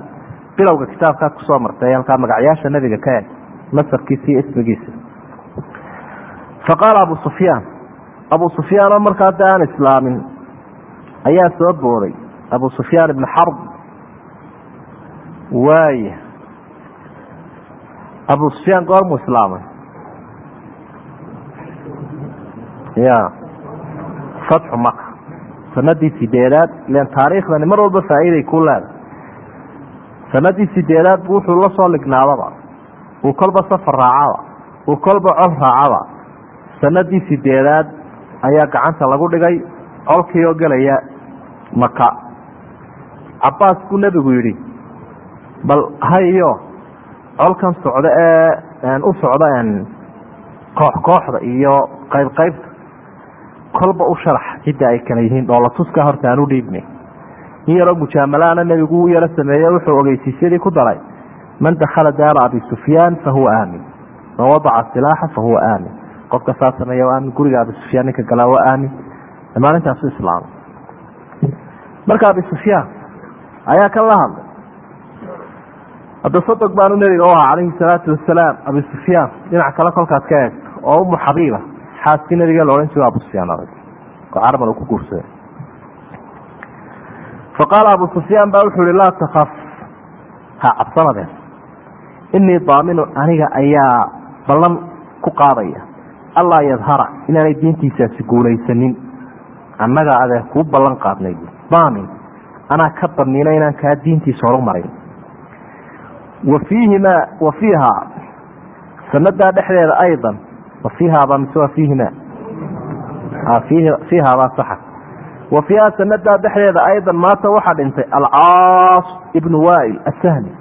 bilowga kitaabkaa ku soo martay halkaa magacyaasha nabiga ka eg nasabkiisa iyo ismigiisa. Faqaala abu sufyaan abu sufyaan oo markaa da aan islaamin ayaa soo booday abu sufyaan ibn xarb waaya abu sufyaan goormuu islaamay? Ya. Fatxu maka sanadii sideedaad ilan taariikhdani mar walba faa'iiday ku leeda sanadii sideedaad bu wuxuu la lignaadaba uu kolba safar raacaba. Uu kolba col raacaba. Sanadii sideedaad ayaa gacanta lagu dhigay colkii oo gelaya maka cabaas buu nebigu yidhi bal hayo colkan socda ee u socda koox kooxda iyo qayb qaybta kolba u sharax cidda ay kala yihiin dhoolatuska horta aan u dhiibnay in yaroo mujaamalaana nebigu u yaro sameeye wuxuu ogeysiisyadii ku daray man dakhala daara abi sufyaan fahuwa aamin man wadaca silaaxa fahuwa aamin qofka saa sameeya waa aamin guriga ninka galaa waa aamin. Maalintaasu islaamay marka abi ayaa kan la hadlay. Hadda baanu nebiga u ahaa calayhi salaatu wasalaam abi dhinac kale kolkaad ka eegto oo umu xabiiba xaaskii nabiga la odhan jiro abu sufyaan adag oo caraban ku guursaday. Faqaala abu sufyaan baa wuxuu ihi laa takaf ha cabsanadeen inii daaminu aniga ayaa ballan ku qaadaya allaa yadhara inaanay diintiisaasi guulaysanin annaga adee kuu ballan qaadnay daamin anaa ka damiina inaan kaa diintiisa horumarin wa fiihimaa wa fiihaa sanadaa dhexdeeda aydan wa fiihaaba mise waa fiihima? Fiihaabaa saxa. Wa fiihaa sanadaa dhexdeeda aydan maanta waxaa dhintay alcaas ibnu wail asahli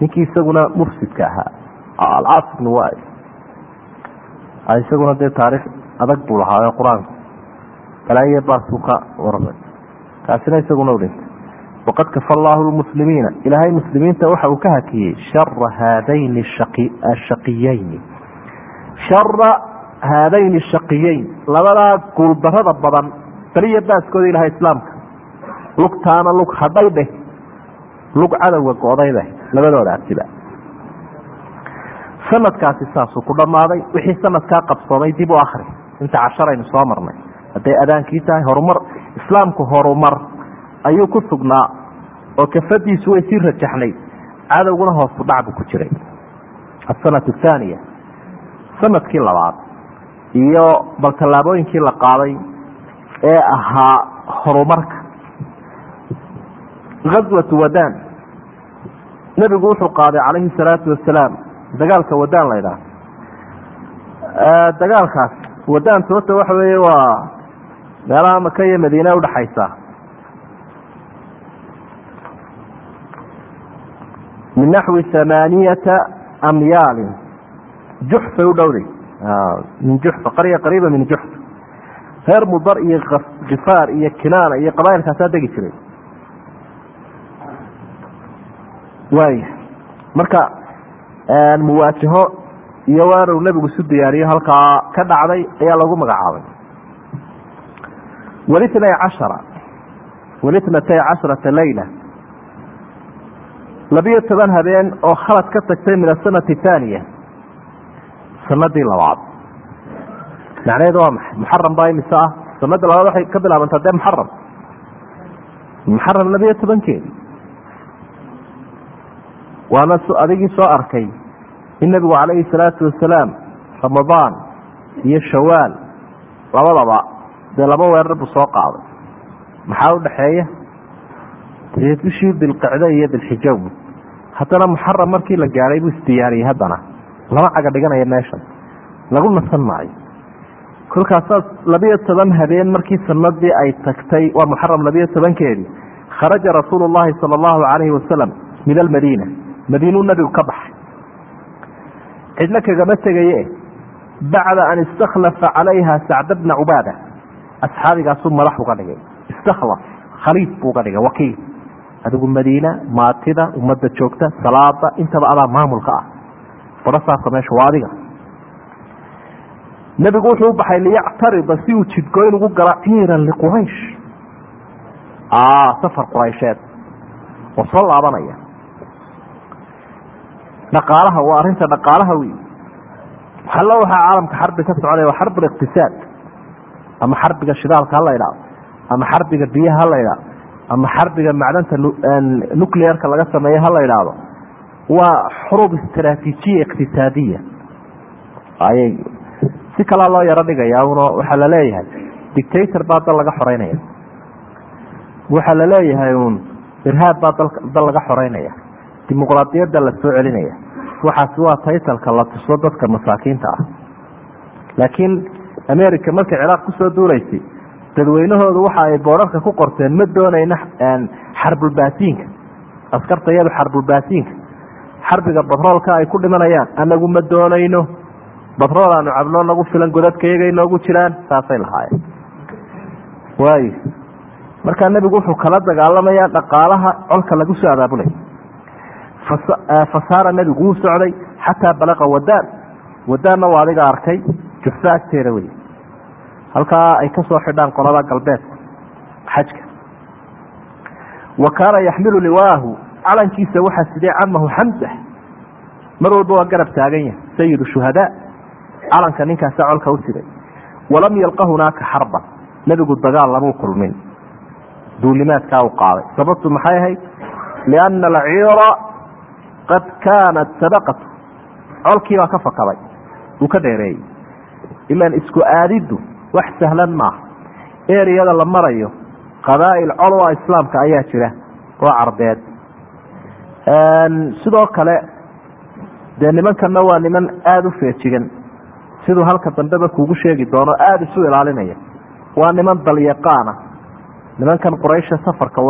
ninkii isaguna mufsidka ahaa. Alcaas ibnu wail isaguna dee taariikh adag buu lahaayo qur'aanku balaaye baasuu ka warramay kaasina isaguna u dhintay waqad kafa allaahu lmuslimiina ilaahay muslimiinta waxa uu ka hakiyey shara haadayni ashaqiyeyni shara haadayni shaqiyeyn labadaa guuldarada badan beliya baaskooda ilahay islaamka lugtaana lug hadhay dheh lug cadowga go-day dheh labadooda asiba sanadkaasi saasuu ku dhammaaday wixii sanadkaa qabsoomay dib u akri inta casharaynu soo marnay. Hadday adaankii tahay horumar islaamku horumar ayuu ku sugnaa oo kafadiisu way sii rajaxnayd cadowguna hoosu dhac buu ku jiray. Asanatu thaaniya sannadkii labaad iyo bal tallaabooyinkii la qaaday ee ahaa horumarka. Gaswatu wadaan nebigu wuxuu qaaday calayhi salaatu wasalaam dagaalka wadaan la ydhaha dagaalkaas wadaan sababta waxa weeye waa meelaha maka iyo madiine udhaxaysa min naxwi hamaaniyata amyaalin. Juxfay u dhowday. Min juxfa qarya qariiba min juxfa reer mudar iyo kifaar iyo kinaana iyo qabailkaasaa degi jiray. Waaya marka muwaajaho iyo weerow nebigu isu diyaariyo halkaa ka dhacday ayaa lagu magacaabay. Walitnay cashara. Walitnatay casharata leyla labiyo toban habeen oo khalad ka tagtay min asanati thaaniya. Sanadii labaad. Macnaheedu waa maxay? Muxaram baa imise ah? Sanada labaad waxay ka bilaabantaa dee muxaram muxaram labiyo tobankeedi waana adigii soo arkay. In nabigu calayhi salaatu wasalaam ramadaan iyo shawaal labadaba dee laba weerar buu soo qaaday. Maxaa udhaxeeya dee bishii bilqicde iyo bilxijow haddana muxaram markii la gaadhay buu isdiyaariyey haddana. Lama caga dhiganaya meeshan. Lagu nasan maayo. Kolkaasaas labiyo toban habeen markii sanadii ay tagtay waa muxaram labiyo tobankeedii kharaja rasuulu llahi sala allahu calayhi wasalam min almadiina madiinuu nabigu ka baxay cidlo kagama tegaye bacda an istakhlafa calayha sacd bna cubaada. Asxaabigaasuu madax uga dhigay. Istakhlaf khaliif buu uga dhigay wakiil. Adigu madiina maatida ummadda joogta salaada intaba adaa maamulka ah. Barasaabka meesha waa adiga. Nebigu wuxuu baxay liyactarida si uu jidgoyn ugu gala ciiran liquraysh safar quraysheed. Oo soo laabanaya dhaqaalaha waa arinta dhaqaalaha wey waxallo waxaa caalamka xarbi ka soconaya waa xarb liqtisaad ama xarbiga shidaalka hala idhaado ama xarbiga biyaha hala idhaado ama xarbiga macdanta nuclearka laga sameeyo hala idhaahdo waa xurub istraatiijiya iqtisaadiya. Ayay. Si kalaa loo yaro dhigaya uno waxaa la leeyahay dictator baa dal laga xoreynaya. Waxaa la leeyahay un irhaab baa dal laga xoreynaya dimuqraadiyadda la soo celinaya. Waxaasi waa taytalka la tuso dadka masaakiinta ah. Laakiin america markay ciraaq ku soo duulaysay dadweynahoodu waxa ay boorarka ku qorteen ma doonayna xarbulbaasiinka askarta iyadu xarbulbaasiinka xarbiga batroolka ay ku dhimanayaan anagu ma doonayno. Batrool aanu cabnoo nagu filan godadkayaga inoogu jiraan saasay lahaayeen. Waayo markaa nebigu wuxuu kala dagaalamayaa dhaqaalaha colka lagu soo abaabulay fasaara nebigu wuu socday xataa balaqa wadaan. Wadaanna waa adiga arkay jufo agteeda wey halkaa ay ka soo xidhaan qolada galbeedka xajka. Wa kaana yaxmilu liwaahu calankiisa waxaa sidee camahu xamsa mar walba waa garab taagan yahay sayidu shuhadaa calanka ninkaasa colka u siday walam yalqa hunaaka xarban. Nebigu dagaal lamuu kulmin. Duulimaadkaa u qaaday. Sababtu maxay ahayd? Lianna alciira qad kaanat sabaqatu colkii baa ka fakaday uu ka dheereeyey. Ilaan isku aadiddu wax sahlan maaha eriyada la marayo qabaa'il colwa islaamka ayaa jira oo carbeed sidoo kale dee nimankanna waa niman aada u feejigan. Siduu halka dambeba kuugu sheegi doono aada isu ilaalinaya. Waa niman dalyaqaana. Nimankan quraysha safarka